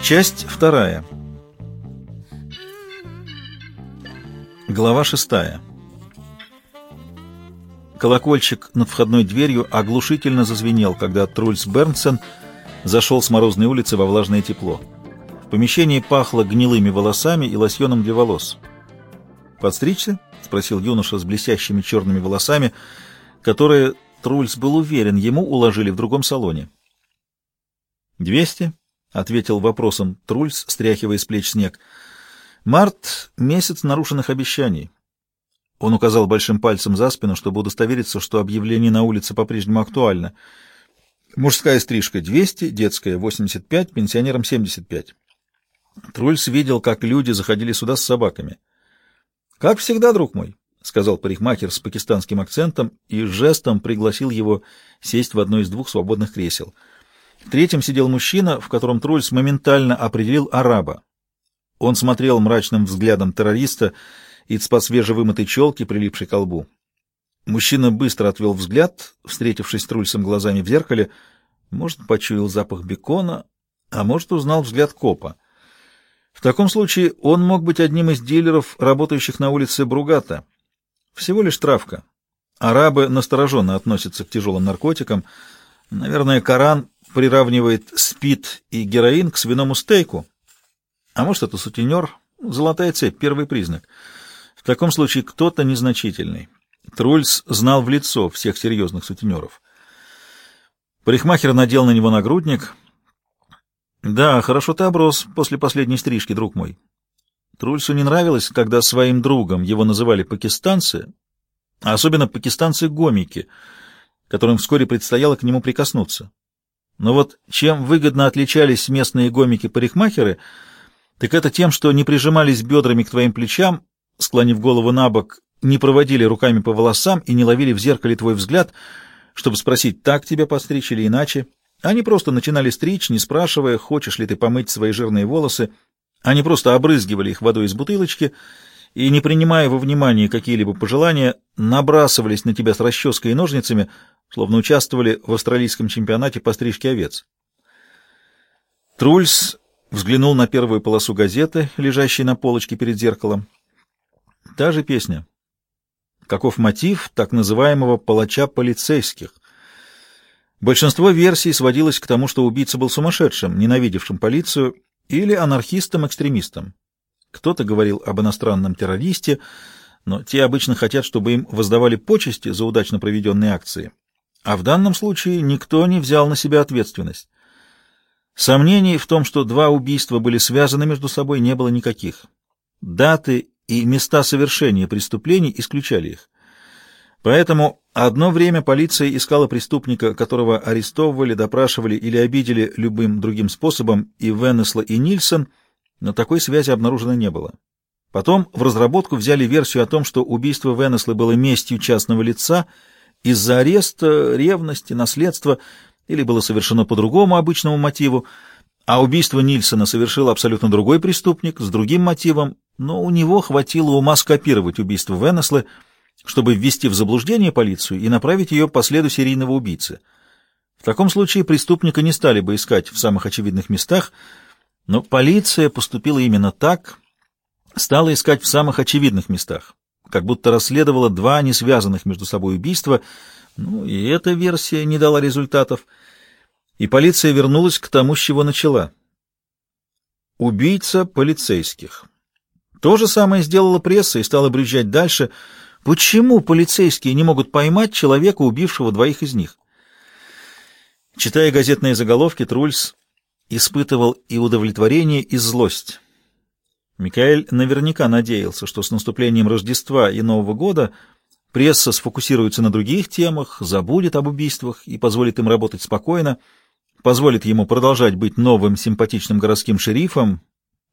Часть вторая. Глава шестая. Колокольчик над входной дверью оглушительно зазвенел, когда Трульс Бернсен зашел с морозной улицы во влажное тепло. В помещении пахло гнилыми волосами и лосьоном для волос. «Подстричься?» — спросил юноша с блестящими черными волосами, которые, Трульс был уверен, ему уложили в другом салоне. «Двести?» — ответил вопросом Трульс, стряхивая с плеч снег. «Март — месяц нарушенных обещаний. Он указал большим пальцем за спину, чтобы удостовериться, что объявление на улице по-прежнему актуально. Мужская стрижка 200, детская 85, пенсионерам 75. Трульс видел, как люди заходили сюда с собаками. «Как всегда, друг мой», — сказал парикмахер с пакистанским акцентом и жестом пригласил его сесть в одно из двух свободных кресел. В третьем сидел мужчина, в котором Трульс моментально определил араба. Он смотрел мрачным взглядом террориста, из-под свежевымытой челки, прилипшей к лбу. Мужчина быстро отвел взгляд, встретившись с Трульсом глазами в зеркале. Может, почуял запах бекона, а может, узнал взгляд копа. В таком случае он мог быть одним из дилеров, работающих на улице Бругата. Всего лишь травка. Арабы настороженно относятся к тяжелым наркотикам. Наверное, Коран приравнивает спид и героин к свиному стейку. А может, это сутенер? Золотая цепь, первый признак — таком случае кто-то незначительный. Трульс знал в лицо всех серьезных сутенеров. Парикмахер надел на него нагрудник. «Да, хорошо ты оброс после последней стрижки, друг мой». Трульсу не нравилось, когда своим другом его называли пакистанцы, а особенно пакистанцы-гомики, которым вскоре предстояло к нему прикоснуться. Но вот чем выгодно отличались местные гомики-парикмахеры, так это тем, что не прижимались бедрами к твоим плечам, склонив голову на бок, не проводили руками по волосам и не ловили в зеркале твой взгляд, чтобы спросить, так тебя постричь или иначе. Они просто начинали стричь, не спрашивая, хочешь ли ты помыть свои жирные волосы. Они просто обрызгивали их водой из бутылочки и, не принимая во внимание какие-либо пожелания, набрасывались на тебя с расческой и ножницами, словно участвовали в австралийском чемпионате по стрижке овец. Трульс взглянул на первую полосу газеты, лежащей на полочке перед зеркалом. Та же песня. Каков мотив так называемого «палача полицейских»? Большинство версий сводилось к тому, что убийца был сумасшедшим, ненавидевшим полицию, или анархистом-экстремистом. Кто-то говорил об иностранном террористе, но те обычно хотят, чтобы им воздавали почести за удачно проведенные акции. А в данном случае никто не взял на себя ответственность. Сомнений в том, что два убийства были связаны между собой, не было никаких. Даты и места совершения преступлений исключали их. Поэтому одно время полиция искала преступника, которого арестовывали, допрашивали или обидели любым другим способом, и Венесла, и Нильсон, но такой связи обнаружено не было. Потом в разработку взяли версию о том, что убийство Венеслы было местью частного лица из-за ареста, ревности, наследства или было совершено по другому обычному мотиву, а убийство Нильсона совершил абсолютно другой преступник с другим мотивом, но у него хватило ума скопировать убийство Венеслы, чтобы ввести в заблуждение полицию и направить ее по следу серийного убийцы. В таком случае преступника не стали бы искать в самых очевидных местах, но полиция поступила именно так, стала искать в самых очевидных местах, как будто расследовала два несвязанных между собой убийства, ну и эта версия не дала результатов — и полиция вернулась к тому, с чего начала. Убийца полицейских. То же самое сделала пресса и стала брюзжать дальше. Почему полицейские не могут поймать человека, убившего двоих из них? Читая газетные заголовки, Трульс испытывал и удовлетворение, и злость. Микаэль наверняка надеялся, что с наступлением Рождества и Нового года пресса сфокусируется на других темах, забудет об убийствах и позволит им работать спокойно, позволит ему продолжать быть новым симпатичным городским шерифом,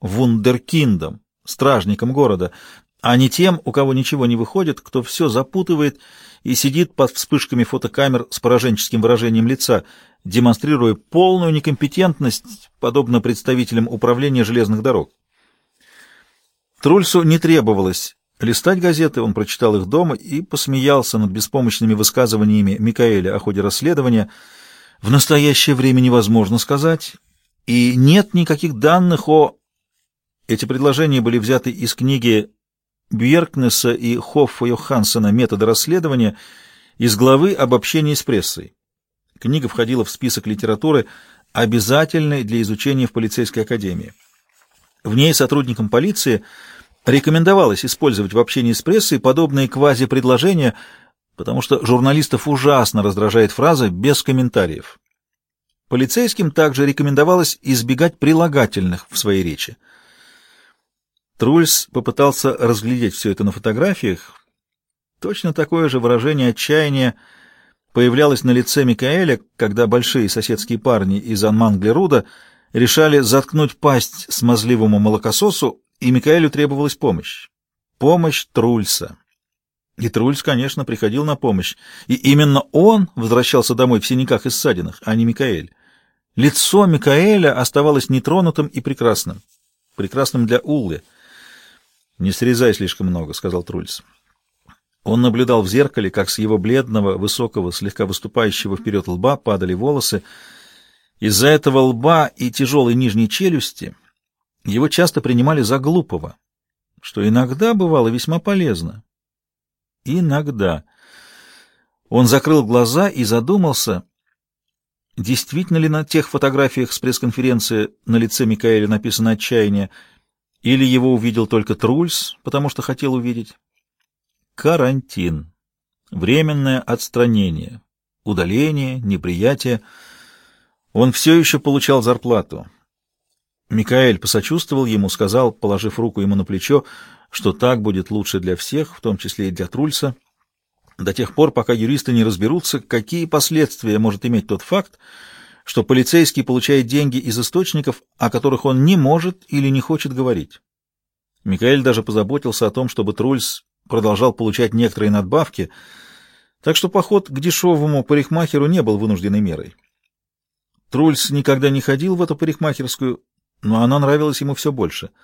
вундеркиндом, стражником города, а не тем, у кого ничего не выходит, кто все запутывает и сидит под вспышками фотокамер с пораженческим выражением лица, демонстрируя полную некомпетентность, подобно представителям управления железных дорог. Трульсу не требовалось листать газеты, он прочитал их дома и посмеялся над беспомощными высказываниями Микаэля о ходе расследования. В настоящее время невозможно сказать, и нет никаких данных о... Эти предложения были взяты из книги Бьеркнесса и Хоффа Йоханссена «Методы расследования» из главы об общении с прессой. Книга входила в список литературы, обязательной для изучения в полицейской академии. В ней сотрудникам полиции рекомендовалось использовать в общении с прессой подобные квази-предложения, потому что журналистов ужасно раздражает фраза «без комментариев». Полицейским также рекомендовалось избегать прилагательных в своей речи. Трульс попытался разглядеть все это на фотографиях. Точно такое же выражение отчаяния появлялось на лице Микаэля, когда большие соседские парни из Анманглеруда решали заткнуть пасть смазливому молокососу, и Микаэлю требовалась помощь. Помощь Трульса. И Трульс, конечно, приходил на помощь. И именно он возвращался домой в синяках и ссадинах, а не Микаэль. Лицо Микаэля оставалось нетронутым и прекрасным. Прекрасным для Уллы. «Не срезай слишком много», — сказал Трульс. Он наблюдал в зеркале, как с его бледного, высокого, слегка выступающего вперед лба падали волосы. Из-за этого лба и тяжелой нижней челюсти его часто принимали за глупого, что иногда бывало весьма полезно. Иногда. Он закрыл глаза и задумался, Действительно ли на тех фотографиях с пресс-конференции на лице Микаэля написано «отчаяние», или его увидел только Трульс, потому что хотел увидеть? Карантин. Временное отстранение. Удаление, неприятие. Он все еще получал зарплату. Микаэль посочувствовал ему, сказал, положив руку ему на плечо, что так будет лучше для всех, в том числе и для Трульса до тех пор, пока юристы не разберутся, какие последствия может иметь тот факт, что полицейский получает деньги из источников, о которых он не может или не хочет говорить. Микаэль даже позаботился о том, чтобы Трульс продолжал получать некоторые надбавки, так что поход к дешевому парикмахеру не был вынужденной мерой. Трульс никогда не ходил в эту парикмахерскую, но она нравилась ему все больше —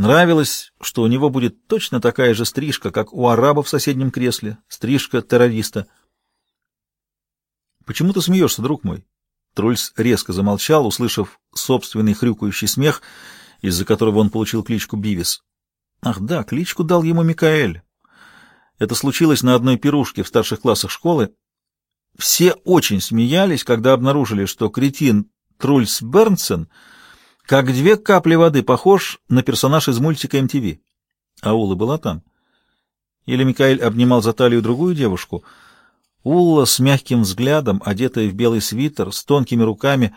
Нравилось, что у него будет точно такая же стрижка, как у араба в соседнем кресле, стрижка террориста. «Почему ты смеешься, друг мой?» Трульс резко замолчал, услышав собственный хрюкающий смех, из-за которого он получил кличку Бивис. Ах да, кличку дал ему Микаэль. Это случилось на одной пирушке в старших классах школы. Все очень смеялись, когда обнаружили, что кретин Трульс Бернсен — как две капли воды похож на персонаж из мультика MTV. А Ула была там. Или Микаэль обнимал за талию другую девушку. Улла с мягким взглядом, одетая в белый свитер, с тонкими руками,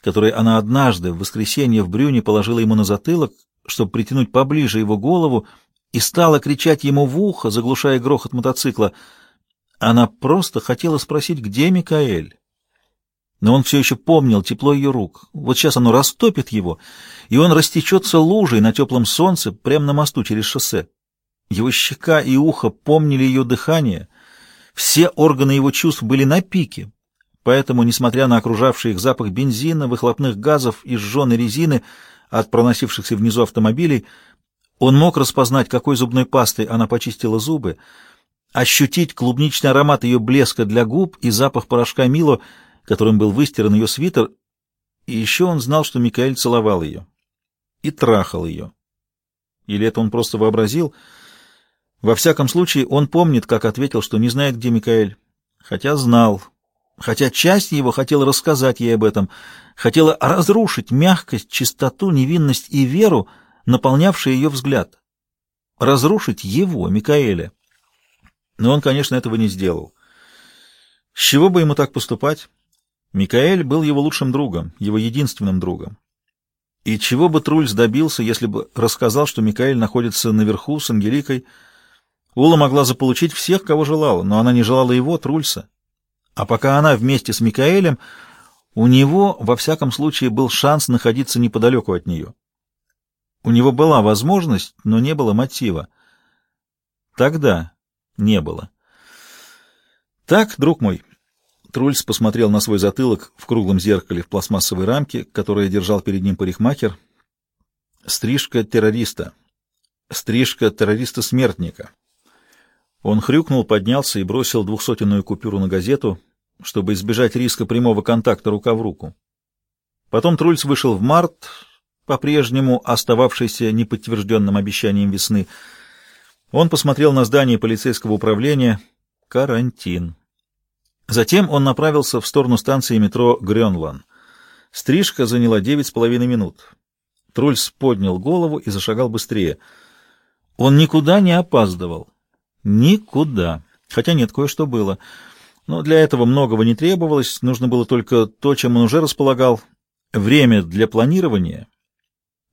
которые она однажды в воскресенье в Брюне положила ему на затылок, чтобы притянуть поближе его голову, и стала кричать ему в ухо, заглушая грохот мотоцикла. Она просто хотела спросить, где Микаэль но он все еще помнил тепло ее рук. Вот сейчас оно растопит его, и он растечется лужей на теплом солнце прямо на мосту через шоссе. Его щека и ухо помнили ее дыхание, все органы его чувств были на пике, поэтому, несмотря на окружавший их запах бензина, выхлопных газов и сжженной резины от проносившихся внизу автомобилей, он мог распознать, какой зубной пастой она почистила зубы, ощутить клубничный аромат ее блеска для губ и запах порошка Мило — которым был выстиран ее свитер, и еще он знал, что Микаэль целовал ее и трахал ее. Или это он просто вообразил? Во всяком случае, он помнит, как ответил, что не знает, где Микаэль, хотя знал, хотя часть его хотела рассказать ей об этом, хотела разрушить мягкость, чистоту, невинность и веру, наполнявшие ее взгляд. Разрушить его, Микаэля. Но он, конечно, этого не сделал. С чего бы ему так поступать? Микаэль был его лучшим другом, его единственным другом. И чего бы Трульс добился, если бы рассказал, что Микаэль находится наверху с Ангеликой? Ула могла заполучить всех, кого желала, но она не желала его, Трульса. А пока она вместе с Микаэлем, у него, во всяком случае, был шанс находиться неподалеку от нее. У него была возможность, но не было мотива. Тогда не было. Так, друг мой, Трульс посмотрел на свой затылок в круглом зеркале в пластмассовой рамке, которое держал перед ним парикмахер. Стрижка террориста. Стрижка террориста-смертника. Он хрюкнул, поднялся и бросил двухсотенную купюру на газету, чтобы избежать риска прямого контакта рука в руку. Потом Трульс вышел в март, по-прежнему остававшийся неподтвержденным обещанием весны. Он посмотрел на здание полицейского управления. Карантин. Затем он направился в сторону станции метро Грёнлан. Стрижка заняла девять с половиной минут. Трульс поднял голову и зашагал быстрее. Он никуда не опаздывал. Никуда. Хотя нет, кое-что было. Но для этого многого не требовалось, нужно было только то, чем он уже располагал. Время для планирования,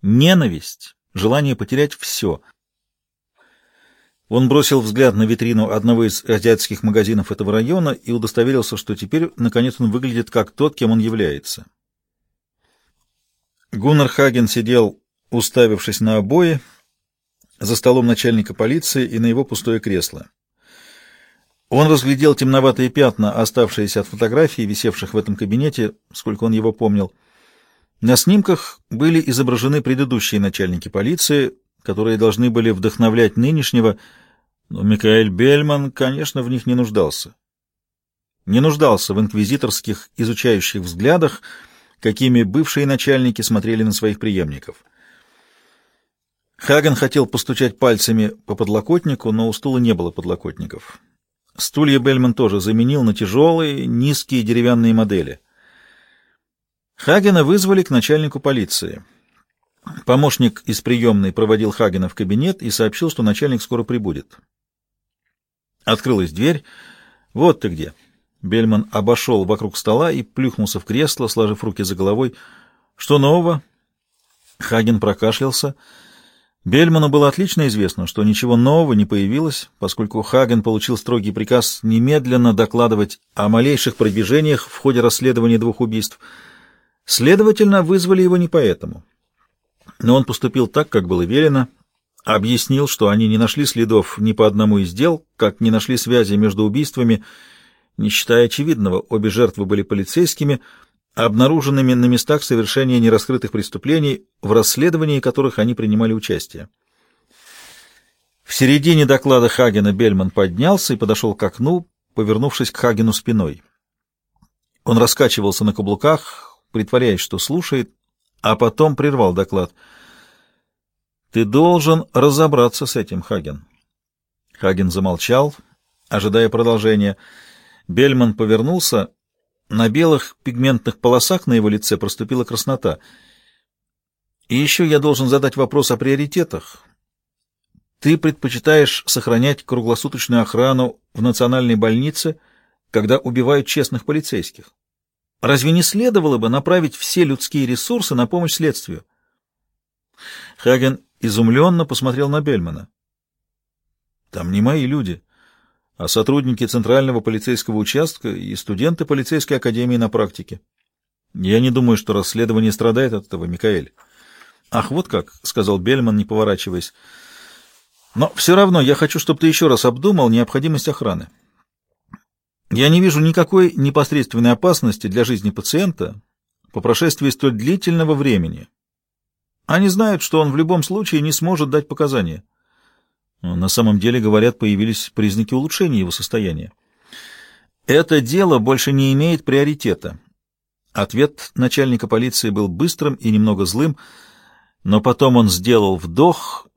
ненависть, желание потерять все. Он бросил взгляд на витрину одного из азиатских магазинов этого района и удостоверился, что теперь, наконец, он выглядит как тот, кем он является. Гуннар Хаген сидел, уставившись на обои, за столом начальника полиции и на его пустое кресло. Он разглядел темноватые пятна, оставшиеся от фотографий, висевших в этом кабинете, сколько он его помнил. На снимках были изображены предыдущие начальники полиции, которые должны были вдохновлять нынешнего, но Микаэль Бельман, конечно, в них не нуждался. Не нуждался в инквизиторских изучающих взглядах, какими бывшие начальники смотрели на своих преемников. Хаген хотел постучать пальцами по подлокотнику, но у стула не было подлокотников. Стулья Бельман тоже заменил на тяжелые, низкие деревянные модели. Хагена вызвали к начальнику полиции. Помощник из приемной проводил Хагена в кабинет и сообщил, что начальник скоро прибудет. Открылась дверь. «Вот ты где!» Бельман обошел вокруг стола и плюхнулся в кресло, сложив руки за головой. «Что нового?» Хаген прокашлялся. Бельману было отлично известно, что ничего нового не появилось, поскольку Хаген получил строгий приказ немедленно докладывать о малейших продвижениях в ходе расследования двух убийств. Следовательно, вызвали его не поэтому. Но он поступил так, как было велено, объяснил, что они не нашли следов ни по одному из дел, как не нашли связи между убийствами, не считая очевидного, обе жертвы были полицейскими, обнаруженными на местах совершения нераскрытых преступлений, в расследовании которых они принимали участие. В середине доклада Хагена Бельман поднялся и подошел к окну, повернувшись к Хагену спиной. Он раскачивался на каблуках, притворяясь, что слушает, а потом прервал доклад. «Ты должен разобраться с этим, Хаген». Хаген замолчал, ожидая продолжения. Бельман повернулся. На белых пигментных полосах на его лице проступила краснота. «И еще я должен задать вопрос о приоритетах. Ты предпочитаешь сохранять круглосуточную охрану в национальной больнице, когда убивают честных полицейских?» Разве не следовало бы направить все людские ресурсы на помощь следствию? Хаген изумленно посмотрел на Бельмана. Там не мои люди, а сотрудники Центрального полицейского участка и студенты полицейской академии на практике. Я не думаю, что расследование страдает от этого, Микаэль. Ах, вот как, — сказал Бельман, не поворачиваясь. Но все равно я хочу, чтобы ты еще раз обдумал необходимость охраны. Я не вижу никакой непосредственной опасности для жизни пациента по прошествии столь длительного времени. Они знают, что он в любом случае не сможет дать показания. На самом деле, говорят, появились признаки улучшения его состояния. Это дело больше не имеет приоритета. Ответ начальника полиции был быстрым и немного злым, но потом он сделал вдох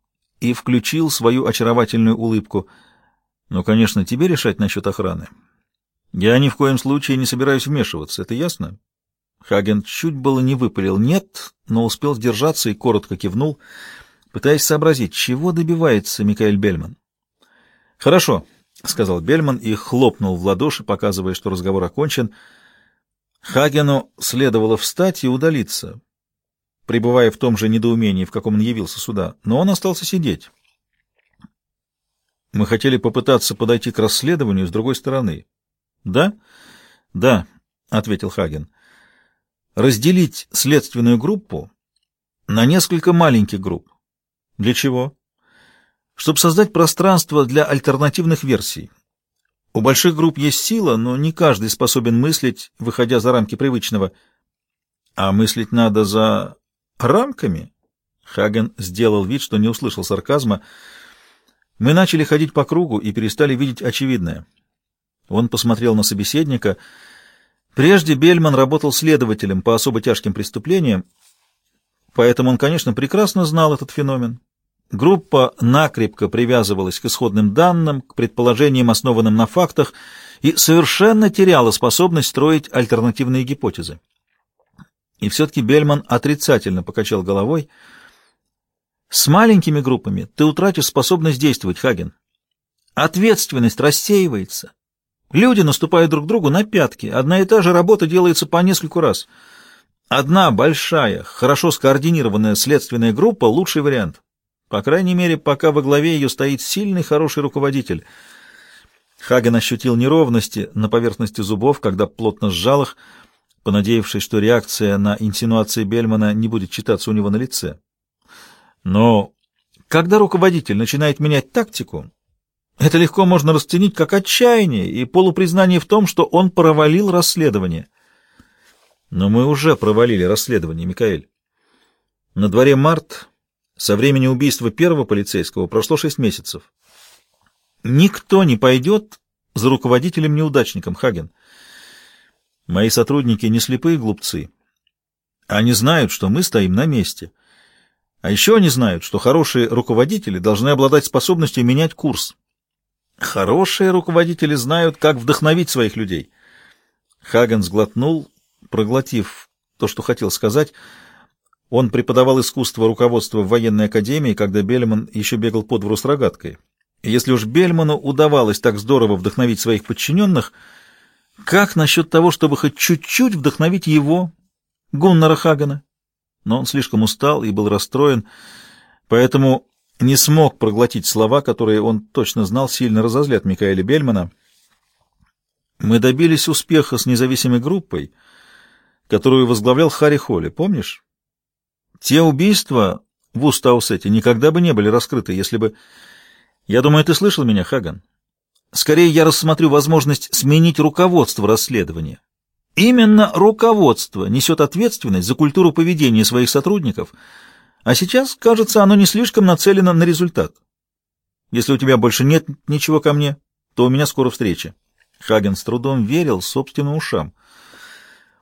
и включил свою очаровательную улыбку. Ну, конечно, тебе решать насчет охраны. Я ни в коем случае не собираюсь вмешиваться, это ясно? Хаген чуть было не выпалил «нет», но успел сдержаться и коротко кивнул, пытаясь сообразить, чего добивается Микаэль Бельман. «Хорошо», — сказал Бельман и хлопнул в ладоши, показывая, что разговор окончен. Хагену следовало встать и удалиться, пребывая в том же недоумении, в каком он явился сюда, но он остался сидеть. Мы хотели попытаться подойти к расследованию с другой стороны. Да? Да, ответил Хаген. Разделить следственную группу на несколько маленьких групп. Для чего? чтобы создать пространство для альтернативных версий. У больших групп есть сила, но не каждый способен мыслить, выходя за рамки привычного. А мыслить надо за рамками? Хаген сделал вид, что не услышал сарказма. Мы начали ходить по кругу и перестали видеть очевидное. Он посмотрел на собеседника. Прежде Бельман работал следователем по особо тяжким преступлениям, поэтому он, конечно, прекрасно знал этот феномен. Группа накрепко привязывалась к исходным данным, к предположениям, основанным на фактах, и совершенно теряла способность строить альтернативные гипотезы. И все-таки Бельман отрицательно покачал головой. «С маленькими группами ты утратишь способность действовать, Хаген. Ответственность рассеивается. Люди наступают друг другу на пятки. Одна и та же работа делается по нескольку раз. Одна большая, хорошо скоординированная следственная группа — лучший вариант. По крайней мере, пока во главе ее стоит сильный, хороший руководитель. Хаген ощутил неровности на поверхности зубов, когда плотно сжал их, понадеявшись, что реакция на инсинуации Бельмана не будет читаться у него на лице. Но когда руководитель начинает менять тактику, это легко можно расценить как отчаяние и полупризнание в том, что он провалил расследование. Но мы уже провалили расследование, Микаэль. На дворе март, со времени убийства первого полицейского прошло шесть месяцев. Никто не пойдет за руководителем-неудачником, Хаген. Мои сотрудники не слепые глупцы. Они знают, что мы стоим на месте. А еще они знают, что хорошие руководители должны обладать способностью менять курс. Хорошие руководители знают, как вдохновить своих людей. Хаген сглотнул, проглотив то, что хотел сказать, — он преподавал искусство руководства в военной академии, когда Бельман еще бегал по двору с рогаткой. И если уж Бельману удавалось так здорово вдохновить своих подчиненных, как насчет того, чтобы хоть чуть-чуть вдохновить его, Гуннара Хагана? Но он слишком устал и был расстроен, поэтому не смог проглотить слова, которые он точно знал сильно разозлят Микаэля Бельмана. «Мы добились успеха с независимой группой, которую возглавлял Харри Холли, помнишь?» Те убийства в Устаусете никогда бы не были раскрыты, если бы... Я думаю, ты слышал меня, Хаган? Скорее, я рассмотрю возможность сменить руководство расследования. Именно руководство несет ответственность за культуру поведения своих сотрудников, а сейчас, кажется, оно не слишком нацелено на результат. Если у тебя больше нет ничего ко мне, то у меня скоро встреча. Хаген с трудом верил собственным ушам.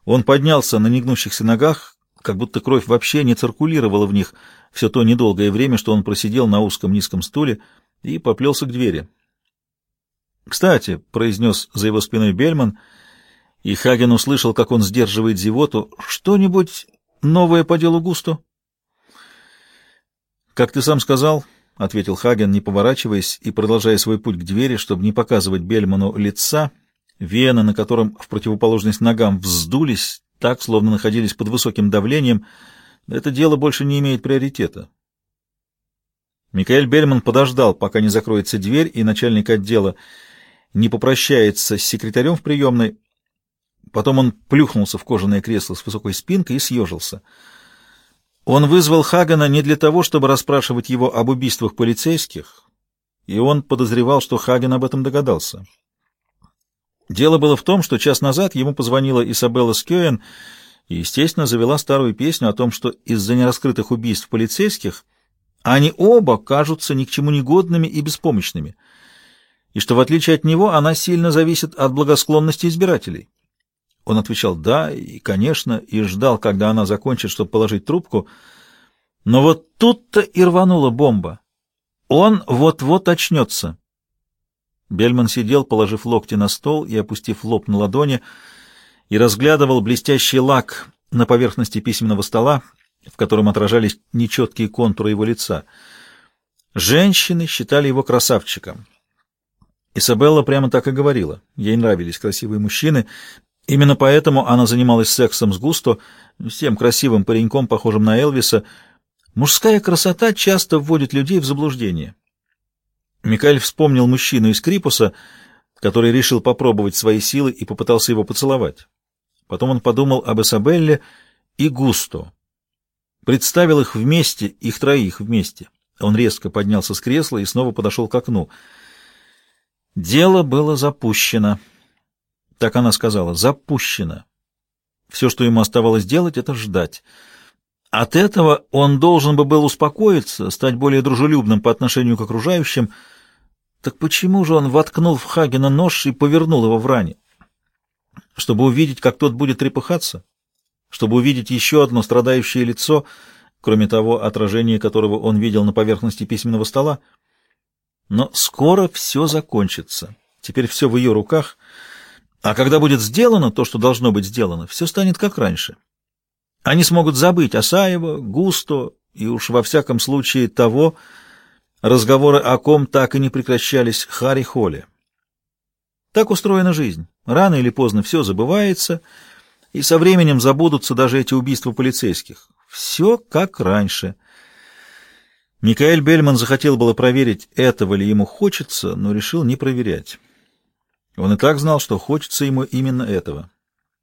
Он поднялся на негнущихся ногах, как будто кровь вообще не циркулировала в них все то недолгое время, что он просидел на узком низком стуле и поплелся к двери. «Кстати», — произнес за его спиной Бельман, и Хаген услышал, как он сдерживает зевоту, — «что-нибудь новое по делу Густу?» «Как ты сам сказал», — ответил Хаген, не поворачиваясь и продолжая свой путь к двери, чтобы не показывать Бельману лица, вены на котором в противоположность ногам вздулись, так, словно находились под высоким давлением, это дело больше не имеет приоритета. Микаэль Бельман подождал, пока не закроется дверь, и начальник отдела не попрощается с секретарем в приемной. Потом он плюхнулся в кожаное кресло с высокой спинкой и съежился. Он вызвал Хагана не для того, чтобы расспрашивать его об убийствах полицейских, и он подозревал, что Хаген об этом догадался. Дело было в том, что час назад ему позвонила Изабелла Скёен и, естественно, завела старую песню о том, что из-за нераскрытых убийств полицейских они оба кажутся ни к чему негодными и беспомощными, и что, в отличие от него, она сильно зависит от благосклонности избирателей. Он отвечал «да» и «конечно» и ждал, когда она закончит, чтобы положить трубку. Но вот тут-то и рванула бомба. Он вот-вот очнется. Бельман сидел, положив локти на стол и опустив лоб на ладони, и разглядывал блестящий лак на поверхности письменного стола, в котором отражались нечеткие контуры его лица. Женщины считали его красавчиком. Изабелла прямо так и говорила. Ей нравились красивые мужчины. Именно поэтому она занималась сексом с Густо, с тем красивым пареньком, похожим на Элвиса. Мужская красота часто вводит людей в заблуждение. Микаэль вспомнил мужчину из Крипуса, который решил попробовать свои силы и попытался его поцеловать. Потом он подумал об Эсабелле и Густо. Представил их вместе, их троих вместе. Он резко поднялся с кресла и снова подошел к окну. Дело было запущено. Так она сказала, запущено. Все, что ему оставалось делать, это ждать. От этого он должен бы был успокоиться, стать более дружелюбным по отношению к окружающим. Так почему же он воткнул в Хагена нож и повернул его в ране? Чтобы увидеть, как тот будет трепыхаться? Чтобы увидеть еще одно страдающее лицо, кроме того отражения которого он видел на поверхности письменного стола? Но скоро все закончится. Теперь все в ее руках. А когда будет сделано то, что должно быть сделано, все станет как раньше. Они смогут забыть Асаева, Густо и уж во всяком случае того, разговоры о ком так и не прекращались Харри Холле. Так устроена жизнь. Рано или поздно все забывается, и со временем забудутся даже эти убийства полицейских. Все как раньше. Микаэль Бельман захотел было проверить, этого ли ему хочется, но решил не проверять. Он и так знал, что хочется ему именно этого.